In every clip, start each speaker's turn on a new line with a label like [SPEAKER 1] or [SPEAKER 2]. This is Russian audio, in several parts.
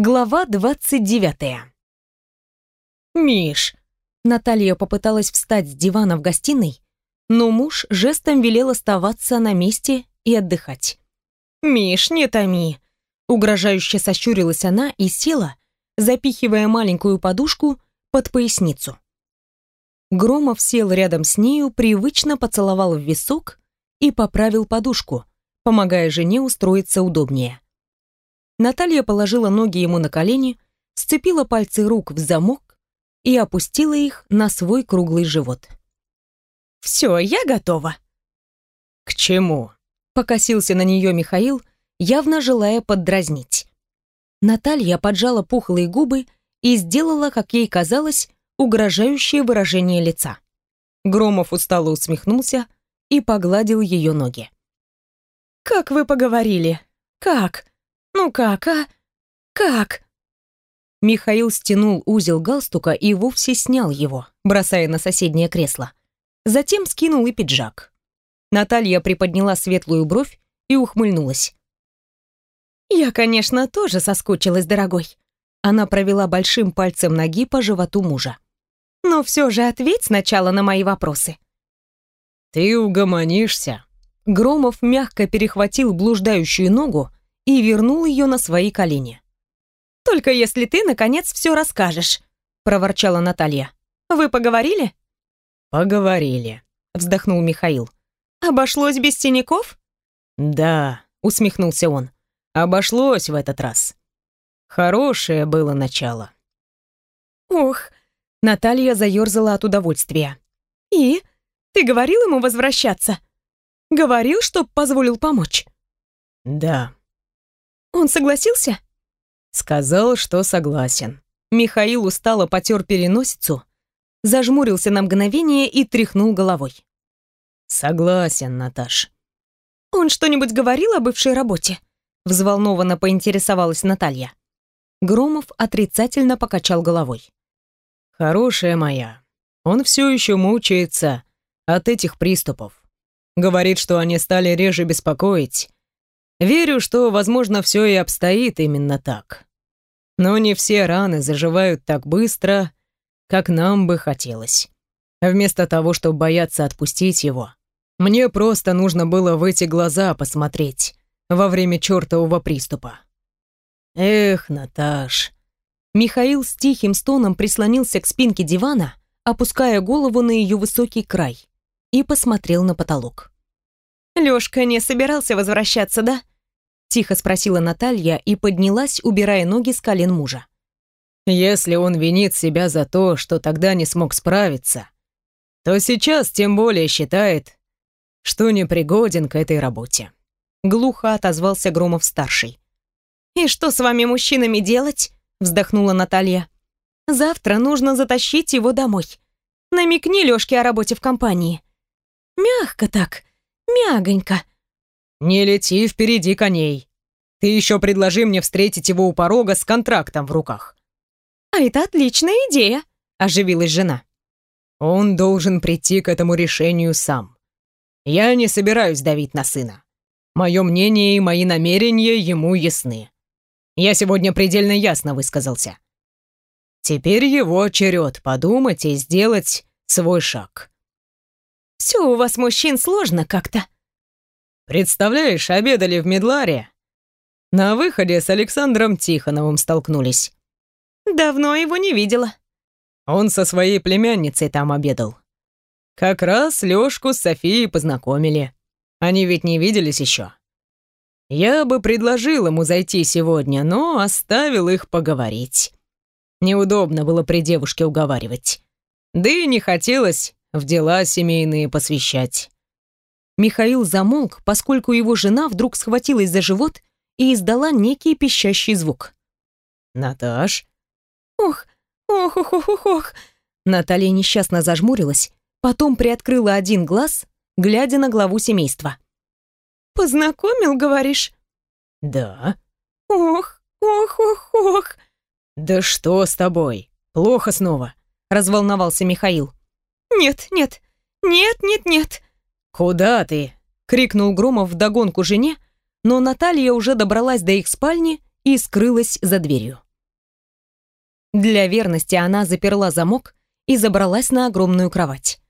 [SPEAKER 1] Глава 29. «Миш!» Наталья попыталась встать с дивана в гостиной, но муж жестом велел оставаться на месте и отдыхать. «Миш, не томи!» Угрожающе сощурилась она и села, запихивая маленькую подушку под поясницу. Громов сел рядом с нею, привычно поцеловал в висок и поправил подушку, помогая жене устроиться удобнее. Наталья положила ноги ему на колени, сцепила пальцы рук в замок и опустила их на свой круглый живот. «Все, я готова».
[SPEAKER 2] «К чему?»
[SPEAKER 1] — покосился на нее Михаил, явно желая поддразнить. Наталья поджала пухлые губы и сделала, как ей казалось, угрожающее выражение лица. Громов устало усмехнулся и погладил ее ноги. «Как вы поговорили? Как? Ну как, а? Как?» Михаил стянул узел галстука и вовсе снял его, бросая на соседнее кресло. Затем скинул и пиджак. Наталья приподняла светлую бровь и ухмыльнулась. «Я, конечно, тоже соскучилась, дорогой». Она провела большим пальцем ноги по животу мужа. «Но все же ответь сначала на мои вопросы».
[SPEAKER 2] «Ты угомонишься?»
[SPEAKER 1] Громов мягко перехватил блуждающую ногу и вернул ее на свои колени. «Только если ты, наконец, все расскажешь», — проворчала Наталья. «Вы поговорили?»
[SPEAKER 2] «Поговорили», —
[SPEAKER 1] вздохнул Михаил. «Обошлось без синяков?»
[SPEAKER 2] «Да», — усмехнулся он. «Обошлось в этот раз. Хорошее было начало».
[SPEAKER 1] «Ох», — Наталья заерзала от удовольствия. «И? Ты говорил ему возвращаться? Говорил, чтоб позволил помочь?»
[SPEAKER 2] «Да»,
[SPEAKER 1] он согласился?
[SPEAKER 2] Сказал, что согласен.
[SPEAKER 1] Михаил устало потер переносицу, зажмурился на мгновение и тряхнул головой.
[SPEAKER 2] Согласен, Наташ.
[SPEAKER 1] Он что-нибудь говорил о бывшей работе? Взволнованно поинтересовалась Наталья. Громов отрицательно покачал головой.
[SPEAKER 2] Хорошая моя, он все еще мучается от этих приступов. Говорит, что они стали реже беспокоить, Верю, что, возможно, все и обстоит именно так. Но не все раны заживают так быстро, как нам бы хотелось. Вместо того, чтобы бояться отпустить его, мне просто нужно было в эти глаза посмотреть во время чертового приступа. Эх, Наташ.
[SPEAKER 1] Михаил с тихим стоном прислонился к спинке дивана, опуская голову на ее высокий край, и посмотрел на потолок. Лёшка не собирался возвращаться, да? Тихо спросила Наталья и поднялась, убирая ноги с колен мужа.
[SPEAKER 2] Если он винит себя за то, что тогда не смог справиться, то сейчас тем более считает, что непригоден к этой работе.
[SPEAKER 1] Глухо отозвался Громов-старший. «И что с вами, мужчинами, делать?» вздохнула Наталья. «Завтра нужно затащить его домой. Намекни Лёшке о работе в компании. Мягко так, мягонько.
[SPEAKER 2] «Не лети впереди коней. Ты еще предложи мне встретить его у порога с контрактом в руках».
[SPEAKER 1] «А это отличная идея», — оживилась жена.
[SPEAKER 2] «Он должен прийти к этому решению сам. Я не собираюсь давить на сына. Мое мнение и мои намерения ему ясны. Я сегодня предельно ясно высказался. Теперь его черед подумать и сделать свой шаг».
[SPEAKER 1] «Все у вас, мужчин, сложно как-то»,
[SPEAKER 2] Представляешь, обедали в Медларе. На выходе с Александром Тихоновым столкнулись.
[SPEAKER 1] Давно его не видела.
[SPEAKER 2] Он со своей племянницей там обедал. Как раз Лёшку с Софией познакомили. Они ведь не виделись еще. Я бы предложил ему зайти сегодня, но оставил их поговорить. Неудобно было при девушке уговаривать. Да и не хотелось в дела семейные посвящать.
[SPEAKER 1] Михаил замолк, поскольку его жена вдруг схватилась за живот и издала некий пищащий звук.
[SPEAKER 2] «Наташ?»
[SPEAKER 1] «Ох, ох, ох, ох, ох, ох!» Наталья несчастно зажмурилась, потом приоткрыла один глаз, глядя на главу семейства. «Познакомил, говоришь?»
[SPEAKER 2] «Да».
[SPEAKER 1] «Ох, ох, ох, ох!»
[SPEAKER 2] «Да что с тобой? Плохо снова?» — разволновался Михаил.
[SPEAKER 1] «Нет, нет, нет, нет, нет!»
[SPEAKER 2] «Куда ты?» — крикнул Громов вдогонку жене, но Наталья уже добралась до их спальни и скрылась за дверью.
[SPEAKER 1] Для верности она заперла замок и забралась на огромную кровать.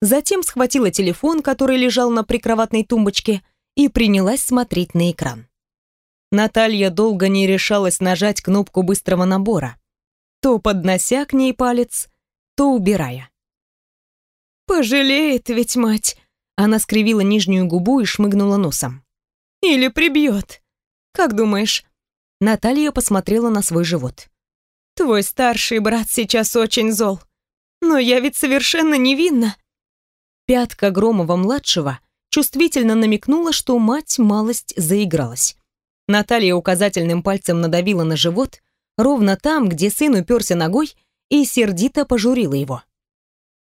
[SPEAKER 1] Затем схватила телефон, который лежал на прикроватной тумбочке, и принялась смотреть на экран. Наталья долго не решалась нажать кнопку быстрого набора, то поднося к ней палец, то убирая. «Пожалеет ведь мать!» Она скривила нижнюю губу и шмыгнула носом. «Или прибьет. Как думаешь?» Наталья посмотрела на свой живот. «Твой старший брат сейчас очень зол. Но я ведь совершенно невинна». Пятка Громова-младшего чувствительно намекнула, что мать малость заигралась. Наталья указательным пальцем надавила на живот, ровно там, где сын уперся ногой, и сердито пожурила его.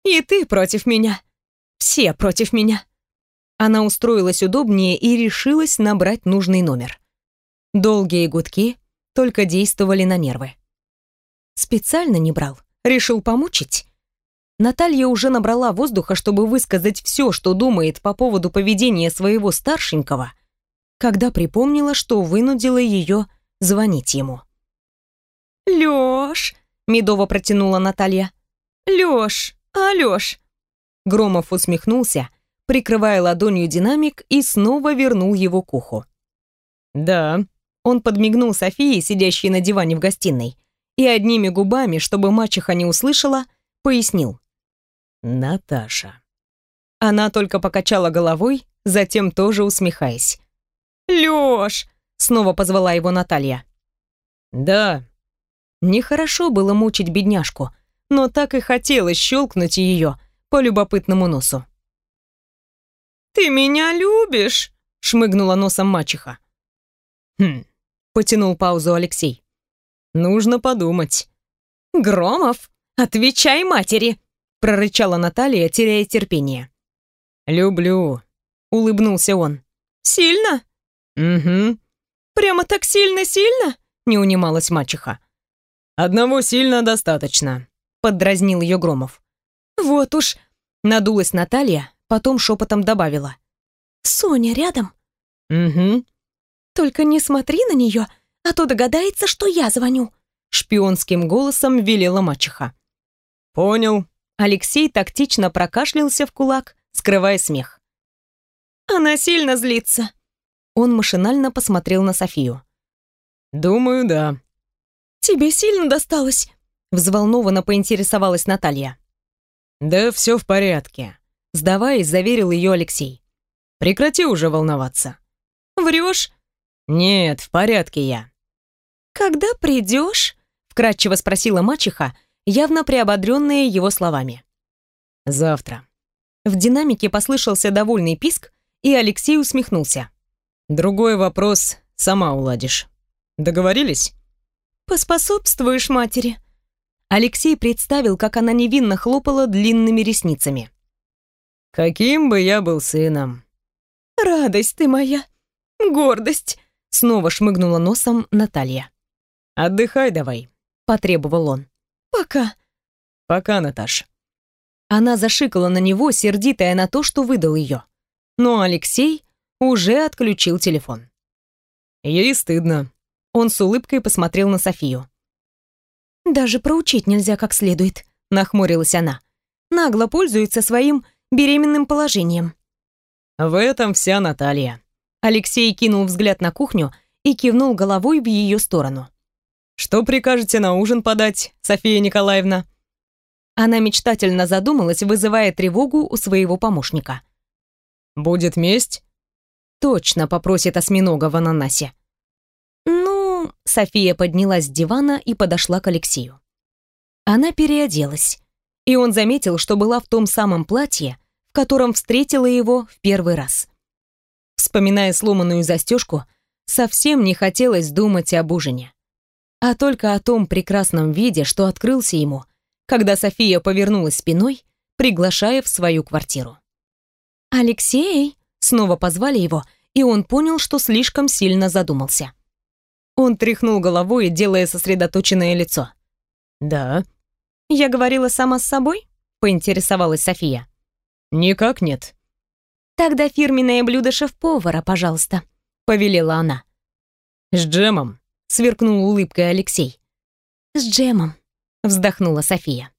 [SPEAKER 1] «И ты против меня. Все против меня». Она устроилась удобнее и решилась набрать нужный номер. Долгие гудки только действовали на нервы. Специально не брал, решил помучить. Наталья уже набрала воздуха, чтобы высказать все, что думает по поводу поведения своего старшенького, когда припомнила, что вынудила ее звонить ему. «Лёш!» — медово протянула Наталья. «Лёш! А, Лёш!» Громов усмехнулся, прикрывая ладонью динамик и снова вернул его к уху.
[SPEAKER 2] «Да», — он подмигнул Софии, сидящей на диване в гостиной, и одними губами, чтобы мачеха не услышала, пояснил. «Наташа». Она только покачала головой, затем тоже усмехаясь.
[SPEAKER 1] «Лёш!» — снова позвала его Наталья.
[SPEAKER 2] «Да,
[SPEAKER 1] Нехорошо было мучить бедняжку, но так и хотелось щелкнуть ее по любопытному носу. «Ты меня любишь?» — шмыгнула носом мачеха.
[SPEAKER 2] «Хм», — потянул паузу Алексей. «Нужно подумать».
[SPEAKER 1] «Громов, отвечай матери!» — прорычала Наталья, теряя терпение.
[SPEAKER 2] «Люблю», — улыбнулся он.
[SPEAKER 1] «Сильно?»
[SPEAKER 2] «Угу».
[SPEAKER 1] «Прямо так сильно-сильно?» — не унималась мачеха.
[SPEAKER 2] «Одного сильно достаточно», — поддразнил ее Громов.
[SPEAKER 1] «Вот уж», — надулась Наталья, потом шепотом добавила. «Соня рядом?»
[SPEAKER 2] «Угу».
[SPEAKER 1] «Только не смотри на нее, а то догадается, что я звоню», — шпионским голосом велела мачеха.
[SPEAKER 2] «Понял».
[SPEAKER 1] Алексей тактично прокашлялся в кулак, скрывая смех. «Она сильно злится». Он машинально посмотрел на Софию.
[SPEAKER 2] «Думаю, да»,
[SPEAKER 1] «Тебе сильно досталось?» Взволнованно поинтересовалась Наталья.
[SPEAKER 2] «Да все в порядке», — сдаваясь, заверил ее Алексей. «Прекрати уже волноваться».
[SPEAKER 1] «Врешь?»
[SPEAKER 2] «Нет, в порядке я».
[SPEAKER 1] «Когда придешь?» — вкратчиво спросила мачеха, явно приободренная его словами.
[SPEAKER 2] «Завтра».
[SPEAKER 1] В динамике послышался довольный писк, и Алексей усмехнулся.
[SPEAKER 2] «Другой вопрос сама уладишь. Договорились?»
[SPEAKER 1] «Поспособствуешь матери». Алексей представил, как она невинно хлопала длинными ресницами.
[SPEAKER 2] «Каким бы я был сыном».
[SPEAKER 1] «Радость ты моя, гордость», — снова шмыгнула носом Наталья.
[SPEAKER 2] «Отдыхай давай», — потребовал он.
[SPEAKER 1] «Пока».
[SPEAKER 2] «Пока, Наташ».
[SPEAKER 1] Она зашикала на него, сердитая на то, что выдал ее. Но Алексей уже отключил телефон.
[SPEAKER 2] Ей стыдно.
[SPEAKER 1] Он с улыбкой посмотрел на Софию. «Даже проучить нельзя как следует», — нахмурилась она. «Нагло пользуется своим беременным положением».
[SPEAKER 2] «В этом вся Наталья».
[SPEAKER 1] Алексей кинул взгляд на кухню и кивнул головой в ее сторону.
[SPEAKER 2] «Что прикажете на ужин подать, София Николаевна?»
[SPEAKER 1] Она мечтательно задумалась, вызывая тревогу у своего помощника.
[SPEAKER 2] «Будет месть?»
[SPEAKER 1] «Точно попросит осьминога в ананасе». София поднялась с дивана и подошла к Алексею. Она переоделась, и он заметил, что была в том самом платье, в котором встретила его в первый раз. Вспоминая сломанную застежку, совсем не хотелось думать об ужине, а только о том прекрасном виде, что открылся ему, когда София повернулась спиной, приглашая в свою квартиру. «Алексей!» — снова позвали его, и он понял, что слишком сильно задумался. Он тряхнул головой, делая сосредоточенное лицо.
[SPEAKER 2] «Да».
[SPEAKER 1] «Я говорила сама с собой?» — поинтересовалась София.
[SPEAKER 2] «Никак нет».
[SPEAKER 1] «Тогда фирменное блюдо шеф-повара, пожалуйста», — повелела она.
[SPEAKER 2] «С джемом», — сверкнул улыбкой Алексей.
[SPEAKER 1] «С джемом», вздохнула София.